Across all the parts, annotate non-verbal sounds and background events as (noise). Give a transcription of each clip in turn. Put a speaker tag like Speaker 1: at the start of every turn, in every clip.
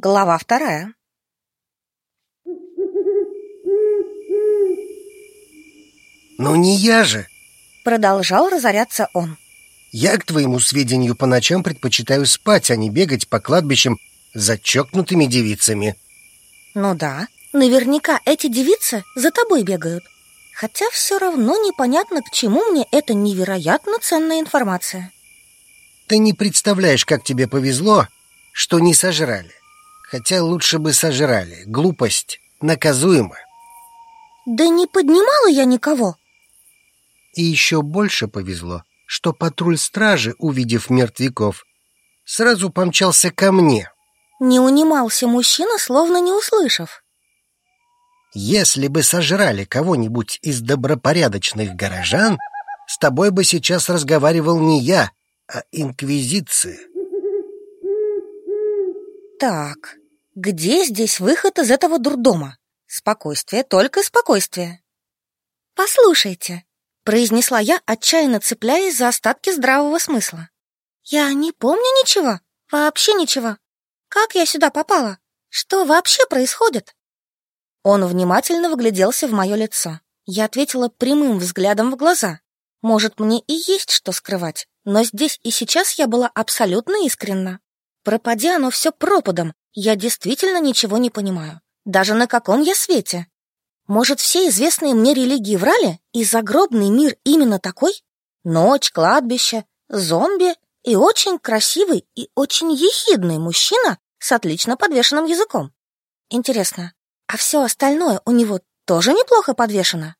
Speaker 1: Глава вторая.
Speaker 2: «Ну не я же!»
Speaker 1: Продолжал разоряться он.
Speaker 2: «Я, к твоему сведению, по ночам предпочитаю спать, а не бегать по кладбищам за чокнутыми девицами».
Speaker 1: Ну да, наверняка эти девицы за тобой бегают. Хотя все равно непонятно, к чему мне эта невероятно ценная информация.
Speaker 2: Ты не представляешь, как тебе повезло, что не сожрали. Хотя лучше бы сожрали. Глупость наказуема.
Speaker 1: Да не поднимала я никого.
Speaker 2: И еще больше повезло, что патруль стражи, увидев мертвяков, сразу помчался ко мне.
Speaker 1: Не унимался мужчина, словно не услышав.
Speaker 2: Если бы сожрали кого-нибудь из добропорядочных горожан, с тобой бы сейчас разговаривал не я, а инквизиция.
Speaker 1: Так, где здесь выход из этого дурдома? Спокойствие, только спокойствие. Послушайте, произнесла я, отчаянно цепляясь за остатки здравого смысла. Я не помню ничего, вообще ничего. Как я сюда попала? Что вообще происходит? Он внимательно вгляделся в мое лицо. Я ответила прямым взглядом в глаза. Может, мне и есть что скрывать, но здесь и сейчас я была абсолютно искренна. Пропади оно все пропадом, я действительно ничего не понимаю. Даже на каком я свете? Может, все известные мне религии врали, и загробный мир именно такой? Ночь, кладбище, зомби и очень красивый и очень ехидный мужчина с отлично подвешенным языком. Интересно, а все остальное у него тоже неплохо подвешено?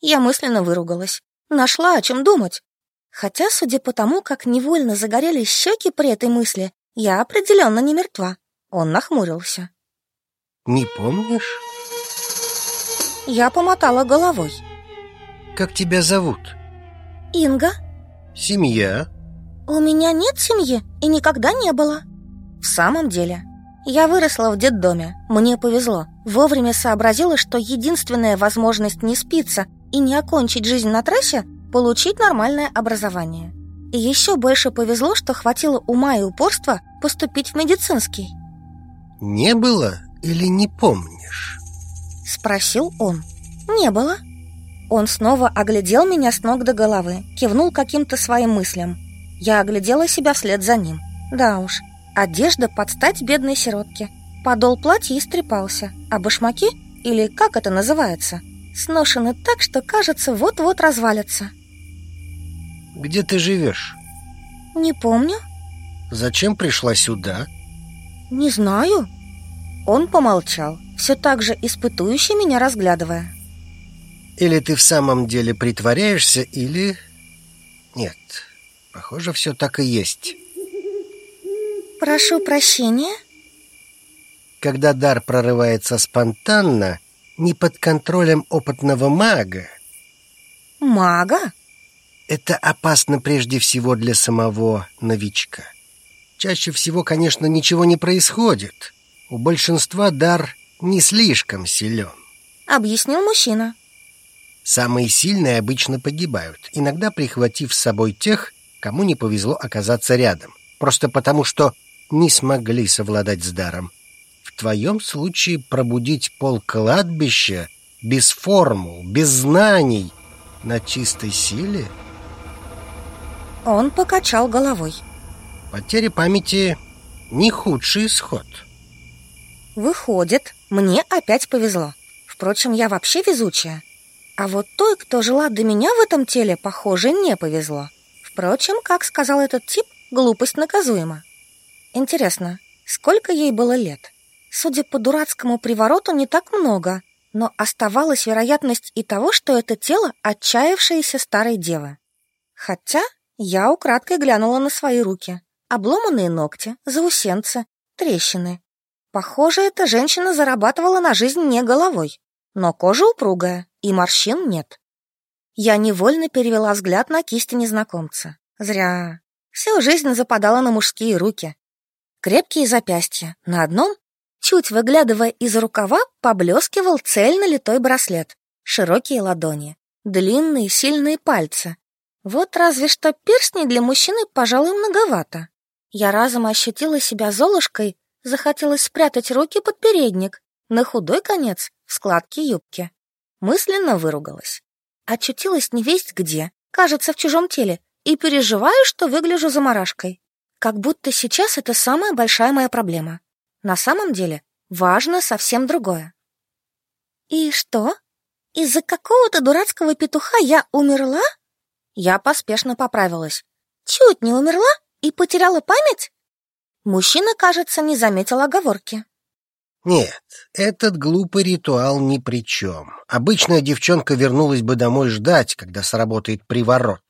Speaker 1: Я мысленно выругалась. Нашла о чем думать. Хотя, судя по тому, как невольно загорелись щеки при этой мысли, я определенно не мертва. Он нахмурился.
Speaker 2: Не помнишь?
Speaker 1: Я помотала головой.
Speaker 2: Как тебя зовут?
Speaker 1: Инга.
Speaker 2: Семья?
Speaker 1: У меня нет семьи и никогда не было. В самом деле, я выросла в детдоме. Мне повезло. Вовремя сообразила, что единственная возможность не спиться и не окончить жизнь на трассе – получить нормальное образование. И еще больше повезло, что хватило ума и упорства поступить в медицинский.
Speaker 2: Не было или не помнишь?
Speaker 1: Спросил он. Не было. Он снова оглядел меня с ног до головы, кивнул каким-то своим мыслям. Я оглядела себя вслед за ним. Да уж, одежда под стать бедной сиротке. Подол платья истрепался, а башмаки, или как это называется, сношены так, что, кажется, вот-вот развалятся.
Speaker 2: Где ты живешь?
Speaker 1: Не помню.
Speaker 2: Зачем пришла сюда?
Speaker 1: Не знаю. Он помолчал, все так же испытующе меня разглядывая.
Speaker 2: Или ты в самом деле притворяешься, или... Нет, похоже, все так и есть.
Speaker 1: Прошу прощения.
Speaker 2: Когда дар прорывается спонтанно, не под контролем опытного мага...
Speaker 1: Мага?
Speaker 2: Это опасно прежде всего для самого новичка. Чаще всего, конечно, ничего не происходит. У большинства дар не слишком силен.
Speaker 1: Объяснил мужчина.
Speaker 2: Самые сильные обычно погибают, иногда прихватив с собой тех, кому не повезло оказаться рядом, просто потому что не смогли совладать с даром. В твоем случае пробудить пол кладбища без формул, без знаний, на чистой силе —
Speaker 1: он покачал головой.
Speaker 2: Потеря памяти не худший исход.
Speaker 1: Выходит, мне опять повезло. Впрочем, я вообще везучая. А вот той, кто жила до меня в этом теле, похоже, не повезло. Впрочем, как сказал этот тип, глупость наказуема. Интересно, сколько ей было лет? Судя по дурацкому привороту, не так много, но оставалась вероятность и того, что это тело отчаявшейся старой девы. Хотя я украдкой глянула на свои руки. Обломанные ногти, заусенцы, трещины. Похоже, эта женщина зарабатывала на жизнь не головой, но кожа упругая, и морщин нет. Я невольно перевела взгляд на кисти незнакомца. Зря. Всю жизнь западала на мужские руки. Крепкие запястья. На одном, чуть выглядывая из рукава, поблескивал цельно литой браслет. Широкие ладони. Длинные, сильные пальцы. Вот разве что перстней для мужчины, пожалуй, многовато. Я разом ощутила себя золушкой, Захотелось спрятать руки под передник, на худой конец в складке юбки. Мысленно выругалась. Очутилась невесть где, кажется, в чужом теле, и переживаю, что выгляжу заморашкой. Как будто сейчас это самая большая моя проблема. На самом деле важно совсем другое. И что? Из-за какого-то дурацкого петуха я умерла? Я поспешно поправилась. Чуть не умерла и потеряла память? Мужчина, кажется, не заметил оговорки.
Speaker 2: Нет, этот глупый ритуал ни при чем. Обычная девчонка вернулась бы домой ждать, когда сработает приворот.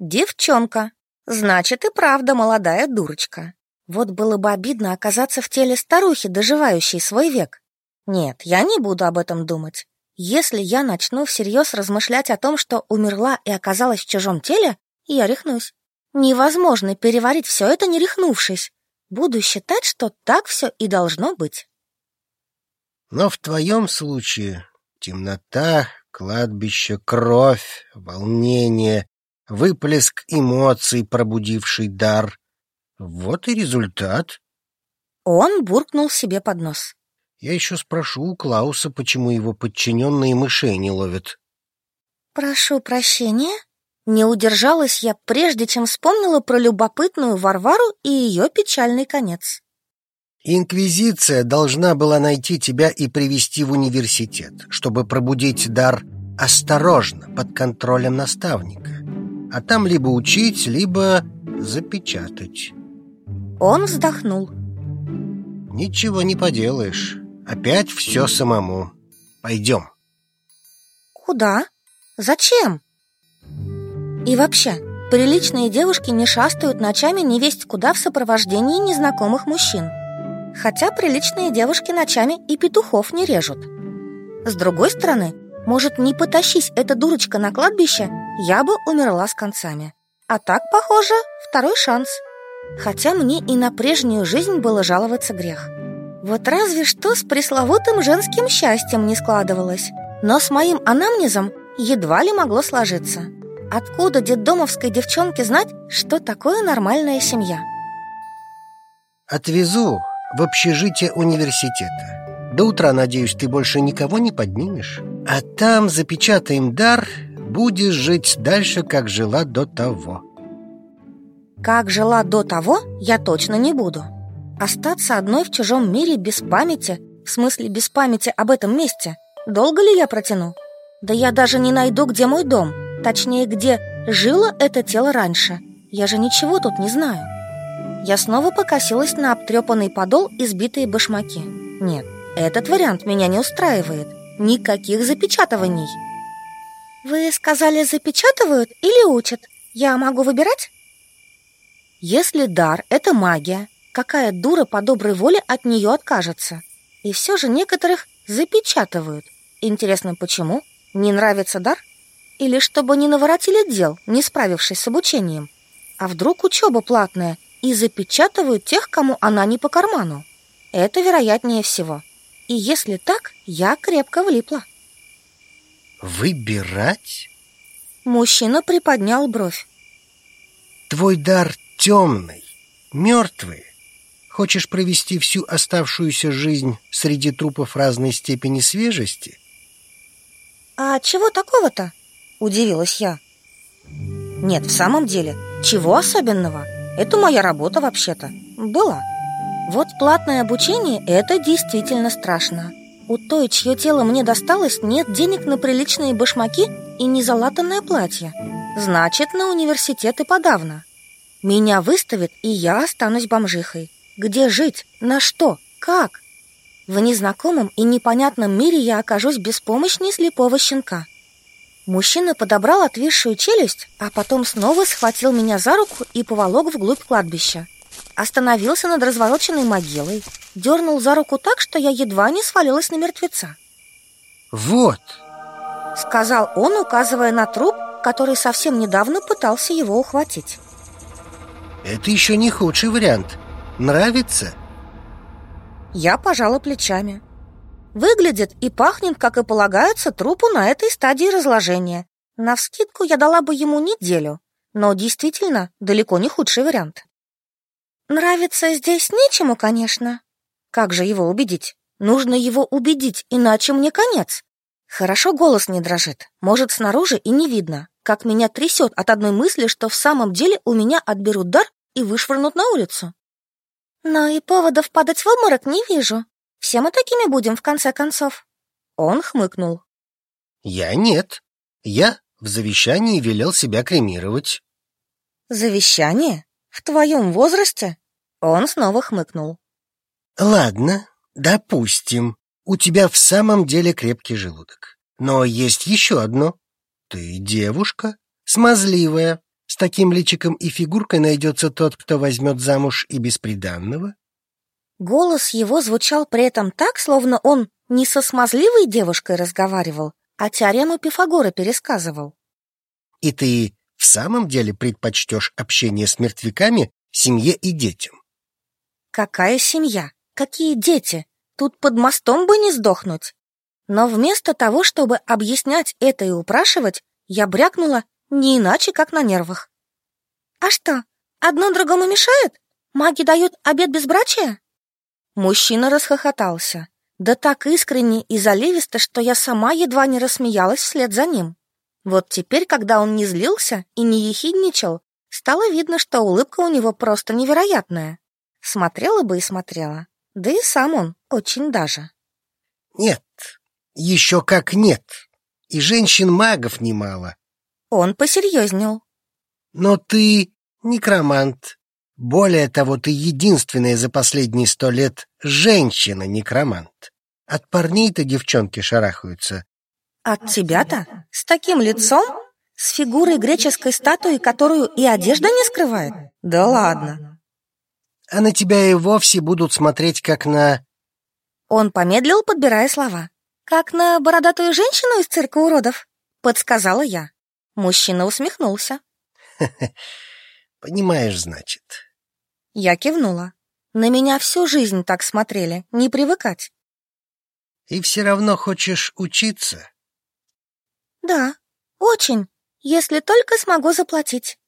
Speaker 1: Девчонка. Значит, и правда молодая дурочка. Вот было бы обидно оказаться в теле старухи, доживающей свой век. Нет, я не буду об этом думать. Если я начну всерьез размышлять о том, что умерла и оказалась в чужом теле, я рехнусь. Невозможно переварить все это, не рехнувшись. Буду считать, что так все и должно быть.
Speaker 2: Но в твоем случае темнота, кладбище, кровь, волнение, выплеск эмоций, пробудивший дар. Вот и результат.
Speaker 1: Он буркнул себе под нос.
Speaker 2: Я еще спрошу у Клауса, почему его подчиненные мышей не ловят.
Speaker 1: Прошу прощения. Не удержалась я, прежде чем вспомнила про любопытную Варвару и ее печальный конец.
Speaker 2: Инквизиция должна была найти тебя и привести в университет, чтобы пробудить дар осторожно, под контролем наставника. А там либо учить, либо запечатать.
Speaker 1: Он вздохнул.
Speaker 2: Ничего не поделаешь. Опять все самому. Пойдем.
Speaker 1: Куда? Зачем? И вообще, приличные девушки не шастают ночами невесть куда в сопровождении незнакомых мужчин. Хотя приличные девушки ночами и петухов не режут. С другой стороны, может, не потащись эта дурочка на кладбище, я бы умерла с концами. А так, похоже, второй шанс. Хотя мне и на прежнюю жизнь было жаловаться грех. Вот разве что с пресловутым женским счастьем не складывалось. Но с моим анамнезом едва ли могло сложиться. Откуда детдомовской девчонке знать, что такое нормальная семья?
Speaker 2: Отвезу в общежитие университета. До утра, надеюсь, ты больше никого не поднимешь. А там запечатаем дар, будешь жить дальше, как жила до того.
Speaker 1: Как жила до того, я точно не буду. Остаться одной в чужом мире без памяти, в смысле без памяти об этом месте, долго ли я протяну? Да я даже не найду, где мой дом. Точнее, где жило это тело раньше. Я же ничего тут не знаю. Я снова покосилась на обтрепанный подол и сбитые башмаки. Нет, этот вариант меня не устраивает. Никаких запечатываний. Вы сказали, запечатывают или учат? Я могу выбирать? Если дар — это магия, какая дура по доброй воле от нее откажется? И все же некоторых запечатывают. Интересно, почему? Не нравится дар? Или чтобы не наворотили дел, не справившись с обучением? А вдруг учеба платная и запечатывают тех, кому она не по карману? Это вероятнее всего. И если так, я крепко влипла.
Speaker 2: Выбирать?
Speaker 1: Мужчина приподнял бровь.
Speaker 2: Твой дар темный, мертвый. Хочешь провести всю оставшуюся жизнь среди трупов разной степени свежести?
Speaker 1: А чего такого-то? Удивилась я. Нет, в самом деле, чего особенного? Это моя работа вообще-то. Была. Вот платное обучение – это действительно страшно. У той, чье тело мне досталось, нет денег на приличные башмаки и незалатанное платье. Значит, на университет и подавно. Меня выставят, и я останусь бомжихой. Где жить? На что? Как? В незнакомом и непонятном мире я окажусь беспомощней слепого щенка. Мужчина подобрал отвисшую челюсть, а потом снова схватил меня за руку и поволок вглубь кладбища. Остановился над развороченной могилой, дернул за руку так, что я едва не свалилась на мертвеца.
Speaker 2: «Вот!»
Speaker 1: — сказал он, указывая на труп, который совсем недавно пытался его ухватить.
Speaker 2: «Это еще не худший вариант. Нравится?»
Speaker 1: Я пожала плечами. Выглядит и пахнет, как и полагается, трупу на этой стадии разложения. Навскидку я дала бы ему неделю, но действительно далеко не худший вариант. Нравится здесь нечему, конечно. Как же его убедить? Нужно его убедить, иначе мне конец. Хорошо голос не дрожит. Может, снаружи и не видно, как меня трясет от одной мысли, что в самом деле у меня отберут дар и вышвырнут на улицу. Но и поводов падать в обморок не вижу. Все мы такими будем, в конце концов. Он хмыкнул.
Speaker 2: Я нет. Я в завещании велел себя кремировать.
Speaker 1: Завещание? В твоем возрасте? Он снова хмыкнул.
Speaker 2: Ладно, допустим. У тебя в самом деле крепкий желудок. Но есть еще одно. Ты девушка, смазливая. С таким личиком и фигуркой найдется тот, кто возьмет замуж и бесприданного.
Speaker 1: Голос его звучал при этом так, словно он не со смазливой девушкой разговаривал, а теорему Пифагора пересказывал.
Speaker 2: И ты в самом деле предпочтешь общение с мертвяками семье и детям?
Speaker 1: Какая семья? Какие дети? Тут под мостом бы не сдохнуть. Но вместо того, чтобы объяснять это и упрашивать, я брякнула не иначе, как на нервах. А что, одно другому мешает? Маги дают обед безбрачия? Мужчина расхохотался. Да так искренне и заливисто, что я сама едва не рассмеялась вслед за ним. Вот теперь, когда он не злился и не ехидничал, стало видно, что улыбка у него просто невероятная. Смотрела бы и смотрела. Да и сам он очень даже.
Speaker 2: Нет, еще как нет. И женщин-магов немало.
Speaker 1: Он посерьезнел.
Speaker 2: Но ты некромант. Более того, ты единственная за последние сто лет женщина-некромант. От парней-то девчонки шарахаются.
Speaker 1: От тебя-то? С таким лицом? С фигурой греческой статуи, которую и одежда не скрывает? Да ладно
Speaker 2: а на тебя и вовсе будут смотреть как на...»
Speaker 1: Он помедлил, подбирая слова. «Как на бородатую женщину из цирка уродов?» — подсказала я. Мужчина усмехнулся. (laughs)
Speaker 2: «Понимаешь, значит».
Speaker 1: Я кивнула. На меня всю жизнь так смотрели, не привыкать.
Speaker 2: «И все равно хочешь учиться?»
Speaker 1: «Да, очень, если только смогу заплатить».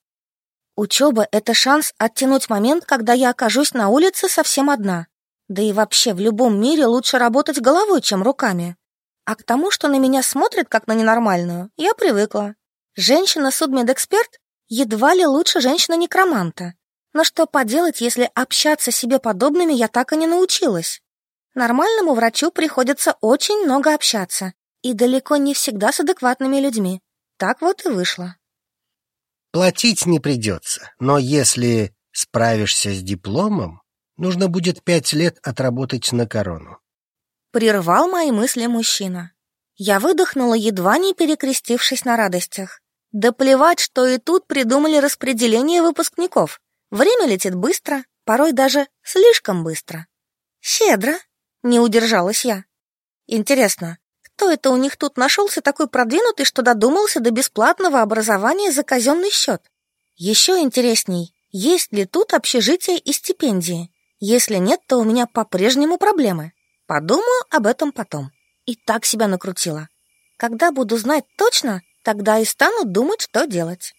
Speaker 1: Учеба — это шанс оттянуть момент, когда я окажусь на улице совсем одна. Да и вообще в любом мире лучше работать головой, чем руками. А к тому, что на меня смотрят как на ненормальную, я привыкла. Женщина-судмедэксперт едва ли лучше женщина-некроманта. Но что поделать, если общаться с себе подобными я так и не научилась? Нормальному врачу приходится очень много общаться, и далеко не всегда с адекватными людьми. Так вот и вышло.
Speaker 2: Платить не придется, но если справишься с дипломом, нужно будет пять лет отработать на корону.
Speaker 1: Прервал мои мысли мужчина. Я выдохнула, едва не перекрестившись на радостях. Да плевать, что и тут придумали распределение выпускников. Время летит быстро, порой даже слишком быстро. Щедро, не удержалась я. Интересно, кто это у них тут нашелся такой продвинутый, что додумался до бесплатного образования за казенный счет? Еще интересней, есть ли тут общежитие и стипендии? Если нет, то у меня по-прежнему проблемы. Подумаю об этом потом. И так себя накрутила. Когда буду знать точно, тогда и стану думать, что делать.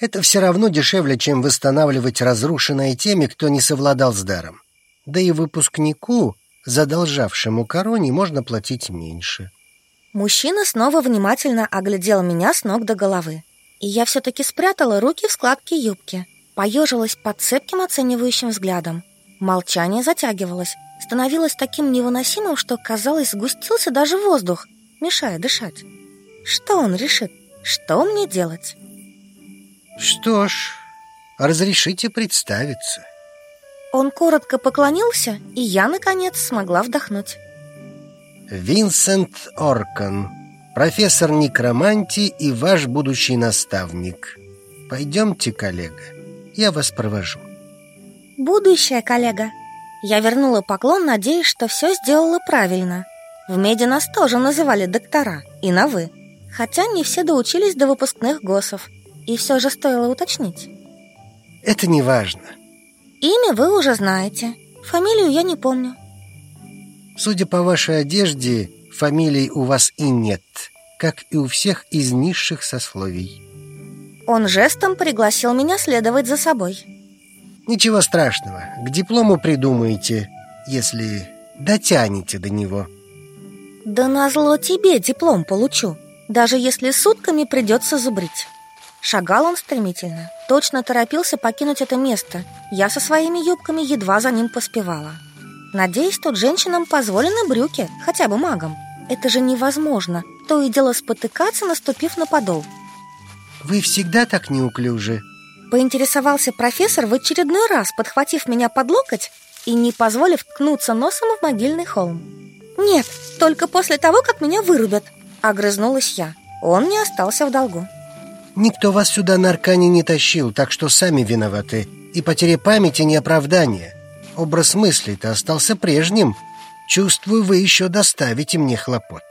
Speaker 2: Это все равно дешевле, чем восстанавливать разрушенное теми, кто не совладал с даром. Да и выпускнику задолжавшему короне можно платить меньше.
Speaker 1: Мужчина снова внимательно оглядел меня с ног до головы. И я все-таки спрятала руки в складки юбки, поежилась под цепким оценивающим взглядом. Молчание затягивалось, становилось таким невыносимым, что, казалось, сгустился даже воздух, мешая дышать. Что он решит? Что мне делать?
Speaker 2: Что ж, разрешите представиться.
Speaker 1: Он коротко поклонился, и я, наконец, смогла вдохнуть.
Speaker 2: Винсент Оркан, профессор некромантии и ваш будущий наставник. Пойдемте, коллега, я вас провожу.
Speaker 1: Будущая коллега. Я вернула поклон, надеясь, что все сделала правильно. В меди нас тоже называли доктора, и на «вы». Хотя не все доучились до выпускных ГОСов. И все же стоило уточнить.
Speaker 2: Это не важно.
Speaker 1: Имя вы уже знаете. Фамилию я не помню.
Speaker 2: Судя по вашей одежде, фамилий у вас и нет, как и у всех из низших сословий.
Speaker 1: Он жестом пригласил меня следовать за собой.
Speaker 2: Ничего страшного, к диплому придумаете, если дотянете до него.
Speaker 1: Да назло тебе диплом получу, даже если сутками придется зубрить. Шагал он стремительно, точно торопился покинуть это место. Я со своими юбками едва за ним поспевала. Надеюсь, тут женщинам позволены брюки, хотя бы магам. Это же невозможно, то и дело спотыкаться, наступив на подол.
Speaker 2: Вы всегда так неуклюжи.
Speaker 1: Поинтересовался профессор в очередной раз, подхватив меня под локоть и не позволив ткнуться носом в могильный холм. «Нет, только после того, как меня вырубят», — огрызнулась я. Он не остался в долгу.
Speaker 2: Никто вас сюда на Аркане не тащил, так что сами виноваты. И потеря памяти не оправдание. Образ мысли-то остался прежним. Чувствую, вы еще доставите мне хлопот.